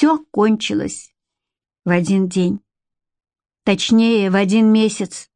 все кончилось в один день. Точнее, в один месяц.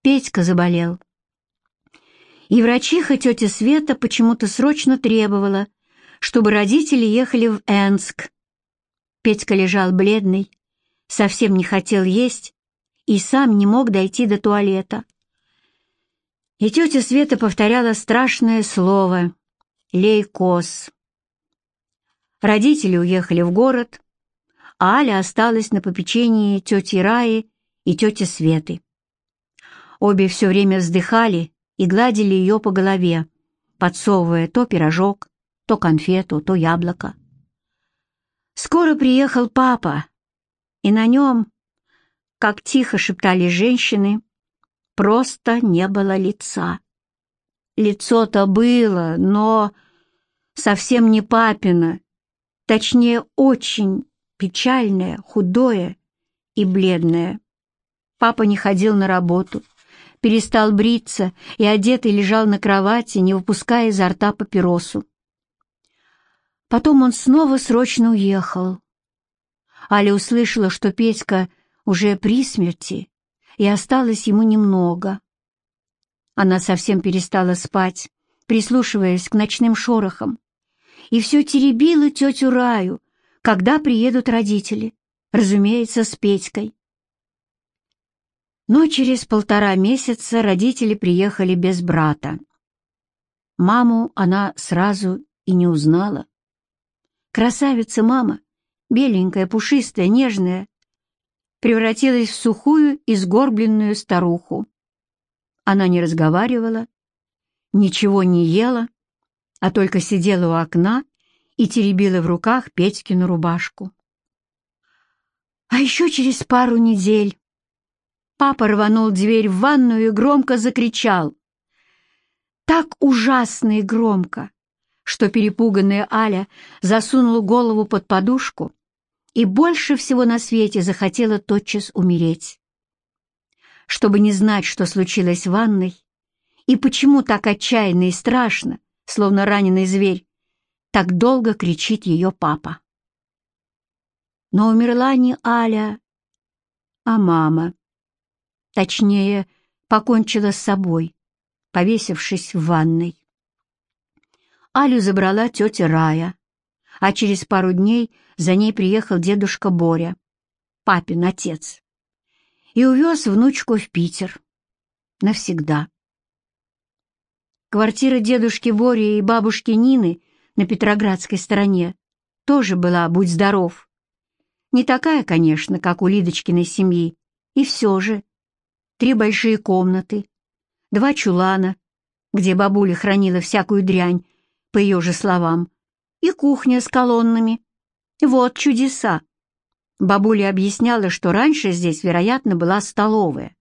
Петька заболел. И врачиха тетя Света почему-то срочно требовала, чтобы родители ехали в Энск. Петька лежал бледный, совсем не хотел есть и сам не мог дойти до туалета. И тетя Света повторяла страшное слово «лейкоз». Родители уехали в город, а Аля осталась на попечении тети Раи и тети Светы. Обе все время вздыхали и гладили ее по голове, подсовывая то пирожок, то конфету, то яблоко. Скоро приехал папа, и на нем, как тихо шептали женщины, просто не было лица. Лицо-то было, но совсем не папино, точнее, очень печальное, худое и бледное. Папа не ходил на работу, перестал бриться и одетый лежал на кровати, не выпуская изо рта папиросу. Потом он снова срочно уехал. Аля услышала, что Петька уже при смерти, и осталось ему немного. Она совсем перестала спать, прислушиваясь к ночным шорохам, и все теребила тетю Раю, когда приедут родители, разумеется, с Петькой. Но через полтора месяца родители приехали без брата. Маму она сразу и не узнала. Красавица мама, беленькая, пушистая, нежная, превратилась в сухую и сгорбленную старуху. Она не разговаривала, ничего не ела, а только сидела у окна и теребила в руках Петькину рубашку. А еще через пару недель папа рванул дверь в ванную и громко закричал. Так ужасно и громко, что перепуганная Аля засунула голову под подушку и больше всего на свете захотела тотчас умереть. Чтобы не знать, что случилось в ванной, и почему так отчаянно и страшно, словно раненый зверь, так долго кричит ее папа. Но умерла не Аля, а мама. Точнее, покончила с собой, повесившись в ванной. Алю забрала тетя Рая, а через пару дней за ней приехал дедушка Боря, папин отец, и увез внучку в Питер. Навсегда. Квартира дедушки Бори и бабушки Нины на Петроградской стороне тоже была «Будь здоров». Не такая, конечно, как у Лидочкиной семьи, и все же. Три большие комнаты, два чулана, где бабуля хранила всякую дрянь, по ее же словам, и кухня с колоннами. Вот чудеса. Бабуля объясняла, что раньше здесь, вероятно, была столовая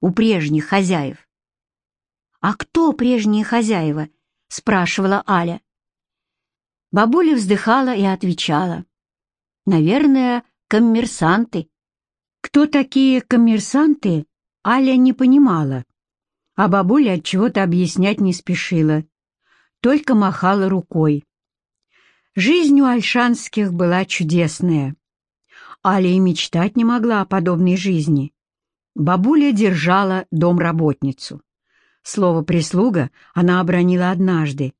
у прежних хозяев. «А кто прежние хозяева?» — спрашивала Аля. Бабуля вздыхала и отвечала. «Наверное, коммерсанты». Кто такие коммерсанты, Аля не понимала, а бабуля от чего-то объяснять не спешила, только махала рукой. Жизнь у Альшанских была чудесная. Аля и мечтать не могла о подобной жизни. Бабуля держала домработницу. Слово «прислуга» она обронила однажды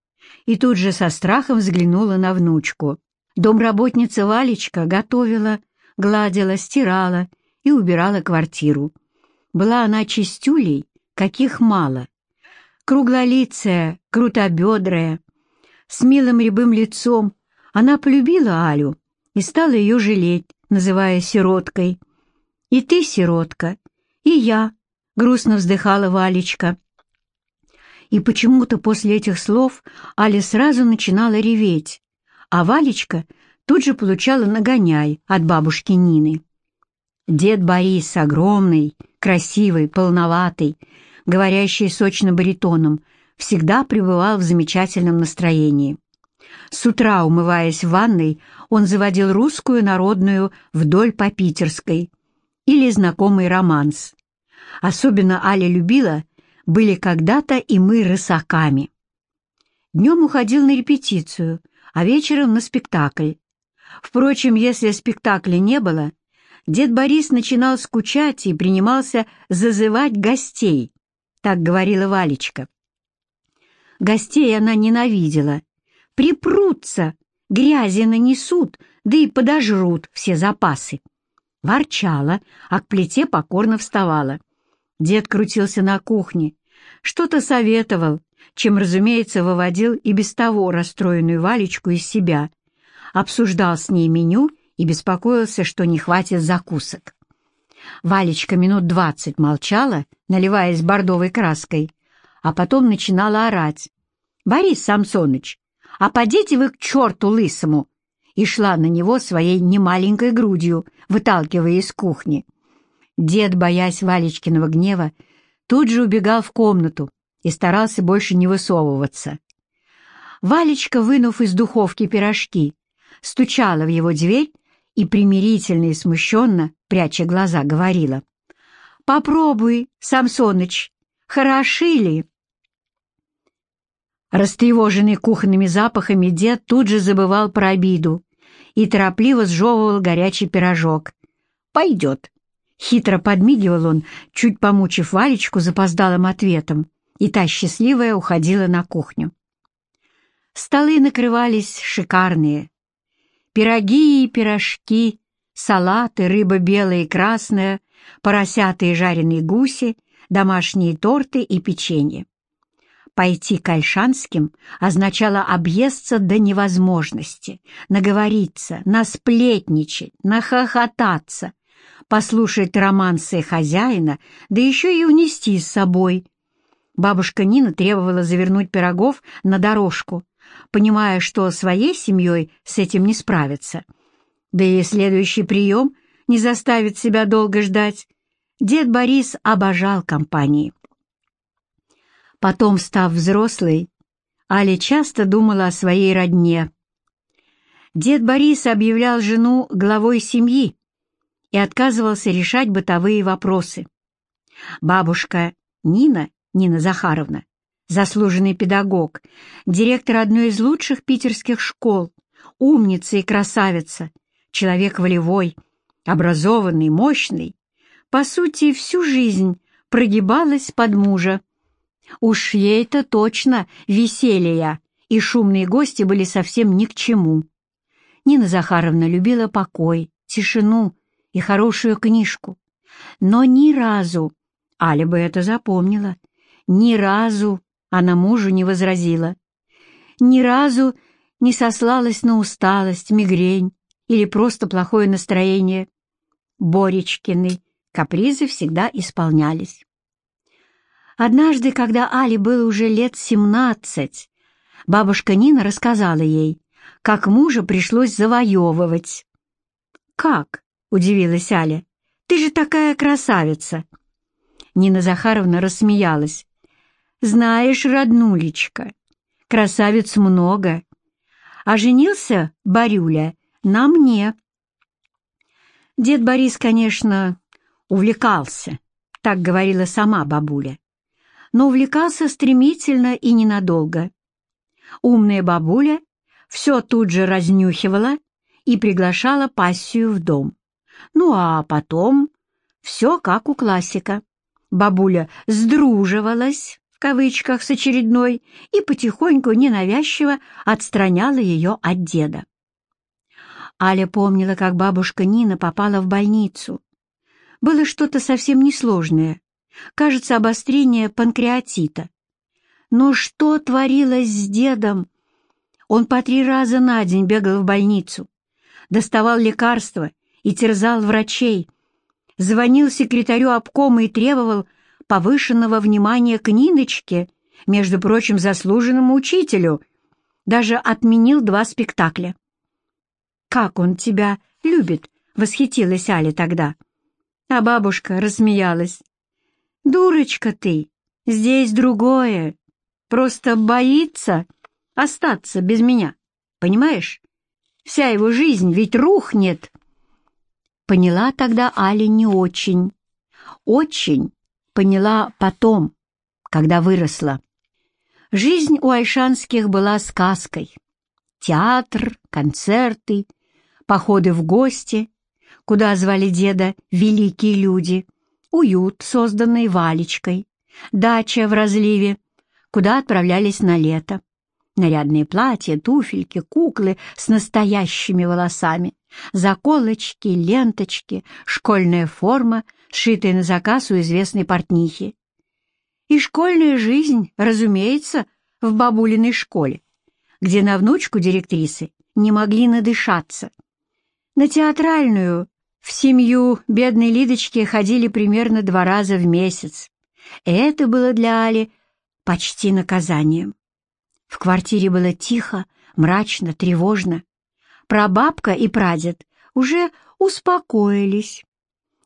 и тут же со страхом взглянула на внучку. Домработница Валечка готовила, гладила, стирала и убирала квартиру. Была она чистюлей, каких мало. Круглолицая, крутобедрая, с милым рябым лицом, она полюбила Алю и стала ее жалеть, называя сироткой. «И ты, сиротка, и я», — грустно вздыхала Валечка. И почему-то после этих слов Аля сразу начинала реветь, а Валечка тут же получала нагоняй от бабушки Нины. Дед Борис, огромный, красивый, полноватый, говорящий сочно баритоном, всегда пребывал в замечательном настроении. С утра, умываясь в ванной, он заводил русскую народную вдоль по питерской или знакомый романс. Особенно Аля любила были когда-то и мы рысаками. Днем уходил на репетицию, а вечером на спектакль. Впрочем, если спектакля не было, дед Борис начинал скучать и принимался зазывать гостей, так говорила Валечка. Гостей она ненавидела. Припрутся, грязи нанесут, да и подожрут все запасы. Ворчала, а к плите покорно вставала. Дед крутился на кухне, что-то советовал, чем, разумеется, выводил и без того расстроенную Валечку из себя, обсуждал с ней меню и беспокоился, что не хватит закусок. Валечка минут двадцать молчала, наливаясь бордовой краской, а потом начинала орать. «Борис Самсоныч, а подите вы к черту лысому!» и шла на него своей немаленькой грудью, выталкивая из кухни. Дед, боясь Валечкиного гнева, тут же убегал в комнату и старался больше не высовываться. Валечка, вынув из духовки пирожки, стучала в его дверь и примирительно и смущенно, пряча глаза, говорила. «Попробуй, Самсоныч, хороши ли?» Растревоженный кухонными запахами дед тут же забывал про обиду и торопливо сжевывал горячий пирожок. «Пойдет». Хитро подмигивал он, чуть помучив Валечку запоздалым ответом, и та счастливая уходила на кухню. Столы накрывались шикарные. Пироги и пирожки, салаты, рыба белая и красная, поросята и жареные гуси, домашние торты и печенье. Пойти к Альшанским означало объесться до невозможности, наговориться, насплетничать, нахохотаться, послушать романсы хозяина, да еще и унести с собой. Бабушка Нина требовала завернуть пирогов на дорожку, понимая, что своей семьей с этим не справится. Да и следующий прием не заставит себя долго ждать. Дед Борис обожал компании. Потом, став взрослой, Аля часто думала о своей родне. Дед Борис объявлял жену главой семьи и отказывался решать бытовые вопросы. Бабушка Нина, Нина Захаровна, заслуженный педагог, директор одной из лучших питерских школ, умница и красавица, человек волевой, образованный, мощный, по сути, всю жизнь прогибалась под мужа, Уж ей-то точно веселья и шумные гости были совсем ни к чему. Нина Захаровна любила покой, тишину и хорошую книжку. Но ни разу, Аля бы это запомнила, ни разу она мужу не возразила. Ни разу не сослалась на усталость, мигрень или просто плохое настроение. Боречкины капризы всегда исполнялись. Однажды, когда Али было уже лет семнадцать, бабушка Нина рассказала ей, как мужа пришлось завоевывать. «Как?» — удивилась Аля. «Ты же такая красавица!» Нина Захаровна рассмеялась. «Знаешь, роднулечка, красавиц много, а женился Борюля на мне». Дед Борис, конечно, увлекался, так говорила сама бабуля но увлекался стремительно и ненадолго. Умная бабуля все тут же разнюхивала и приглашала пассию в дом. Ну а потом все как у классика. Бабуля «сдруживалась» в кавычках с очередной и потихоньку ненавязчиво отстраняла ее от деда. Аля помнила, как бабушка Нина попала в больницу. Было что-то совсем несложное, Кажется, обострение панкреатита. Но что творилось с дедом? Он по три раза на день бегал в больницу, доставал лекарства и терзал врачей, звонил секретарю обкома и требовал повышенного внимания к Ниночке, между прочим, заслуженному учителю, даже отменил два спектакля. «Как он тебя любит!» — восхитилась Аля тогда. А бабушка рассмеялась. «Дурочка ты! Здесь другое. Просто боится остаться без меня. Понимаешь? Вся его жизнь ведь рухнет!» Поняла тогда Аля не очень. Очень поняла потом, когда выросла. Жизнь у Альшанских была сказкой. Театр, концерты, походы в гости, куда звали деда великие люди, уют, созданный Валечкой, дача в разливе, куда отправлялись на лето. Нарядные платья, туфельки, куклы с настоящими волосами, заколочки, ленточки, школьная форма, сшитая на заказ у известной портнихи. И школьная жизнь, разумеется, в бабулиной школе, где на внучку директрисы не могли надышаться. На театральную в семью бедной Лидочки ходили примерно два раза в месяц. Это было для Али почти наказанием. В квартире было тихо, мрачно, тревожно. Прабабка и прадед уже успокоились.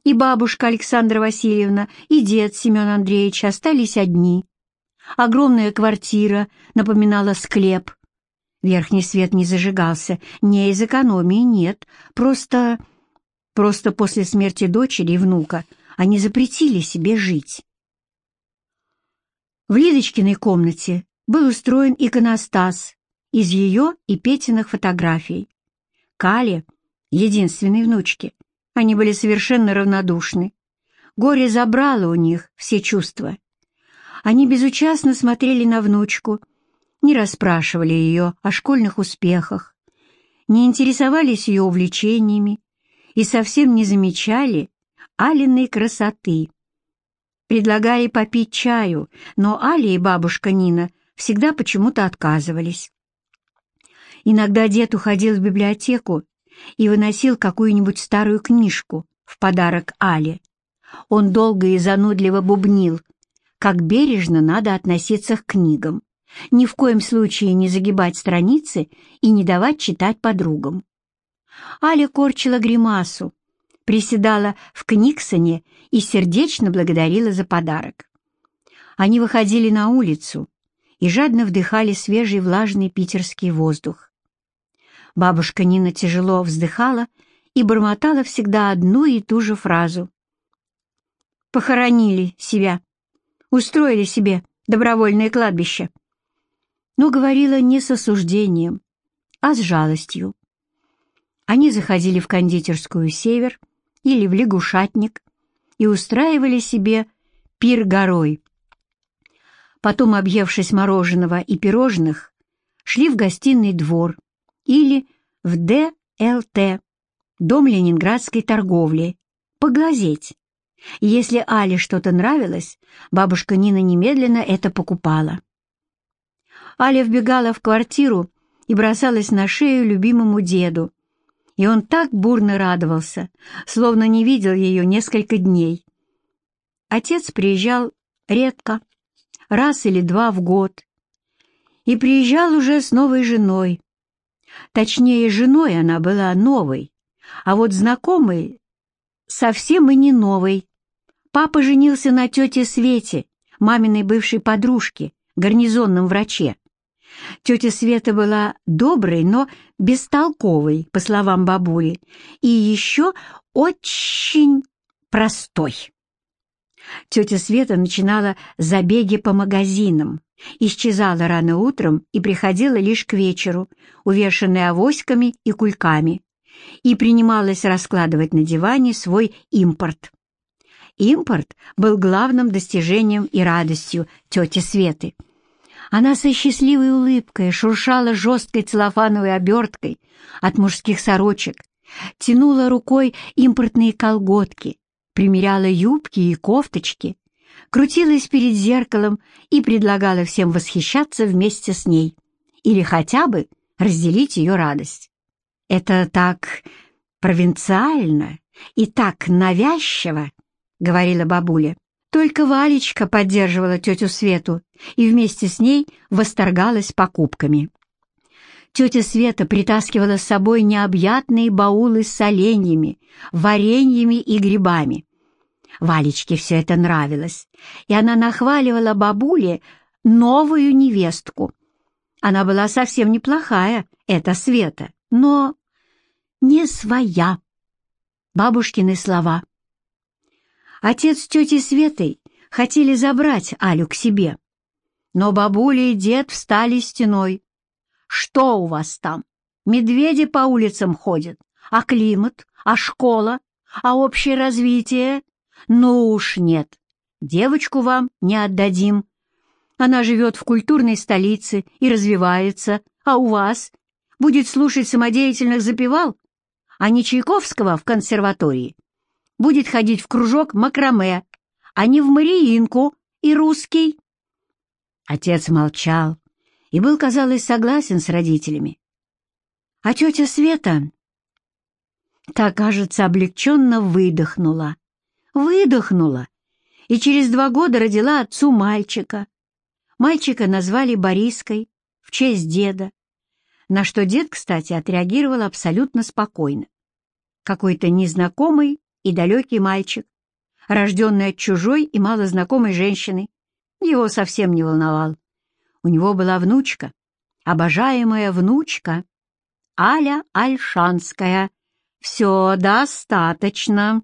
И бабушка Александра Васильевна, и дед Семен Андреевич остались одни. Огромная квартира напоминала склеп. Верхний свет не зажигался, не из экономии, нет, просто... Просто после смерти дочери и внука они запретили себе жить. В Лидочкиной комнате был устроен иконостас из ее и Петиных фотографий. Кале, единственной внучке, они были совершенно равнодушны. Горе забрало у них все чувства. Они безучастно смотрели на внучку, не расспрашивали ее о школьных успехах, не интересовались ее увлечениями и совсем не замечали Алиной красоты. Предлагали попить чаю, но Али и бабушка Нина всегда почему-то отказывались. Иногда дед уходил в библиотеку и выносил какую-нибудь старую книжку в подарок Але. Он долго и занудливо бубнил, как бережно надо относиться к книгам, ни в коем случае не загибать страницы и не давать читать подругам. Аля корчила гримасу, приседала в Книксоне и сердечно благодарила за подарок. Они выходили на улицу, и жадно вдыхали свежий влажный питерский воздух. Бабушка Нина тяжело вздыхала и бормотала всегда одну и ту же фразу. «Похоронили себя, устроили себе добровольное кладбище». Но говорила не с осуждением, а с жалостью. Они заходили в кондитерскую «Север» или в лягушатник и устраивали себе пир горой — Потом, объевшись мороженого и пирожных, шли в гостиный двор или в ДЛТ, Дом ленинградской торговли, поглазеть. Если Але что-то нравилось, бабушка Нина немедленно это покупала. Аля вбегала в квартиру и бросалась на шею любимому деду, и он так бурно радовался, словно не видел ее несколько дней. Отец приезжал редко, раз или два в год. И приезжал уже с новой женой. Точнее, женой она была новой, а вот знакомой совсем и не новой. Папа женился на тете Свете, маминой бывшей подружке, гарнизонном враче. Тетя Света была доброй, но бестолковой, по словам бабули, и еще очень простой. Тетя Света начинала забеги по магазинам, исчезала рано утром и приходила лишь к вечеру, увешанная авоськами и кульками, и принималась раскладывать на диване свой импорт. Импорт был главным достижением и радостью тети Светы. Она со счастливой улыбкой шуршала жесткой целлофановой оберткой от мужских сорочек, тянула рукой импортные колготки, примеряла юбки и кофточки, крутилась перед зеркалом и предлагала всем восхищаться вместе с ней или хотя бы разделить ее радость. «Это так провинциально и так навязчиво», — говорила бабуля. Только Валечка поддерживала тетю Свету и вместе с ней восторгалась покупками. Тетя Света притаскивала с собой необъятные баулы с соленьями, вареньями и грибами. Валечке все это нравилось, и она нахваливала бабуле новую невестку. Она была совсем неплохая, эта Света, но не своя. Бабушкины слова. Отец с тетей Светой хотели забрать Алю к себе, но бабуля и дед встали стеной. «Что у вас там? Медведи по улицам ходят, А климат? А школа? А общее развитие? Ну уж нет, девочку вам не отдадим. Она живет в культурной столице и развивается, а у вас будет слушать самодеятельных запевал, а не Чайковского в консерватории. Будет ходить в кружок макраме, а не в Мариинку и русский. Отец молчал и был, казалось, согласен с родителями. А тетя Света, так, кажется, облегченно выдохнула. Выдохнула и через два года родила отцу мальчика. Мальчика назвали Бориской в честь деда, на что дед, кстати, отреагировал абсолютно спокойно. Какой-то незнакомый и далекий мальчик, рожденный от чужой и малознакомой женщины, его совсем не волновал. У него была внучка, обожаемая внучка, Аля Альшанская. Все достаточно.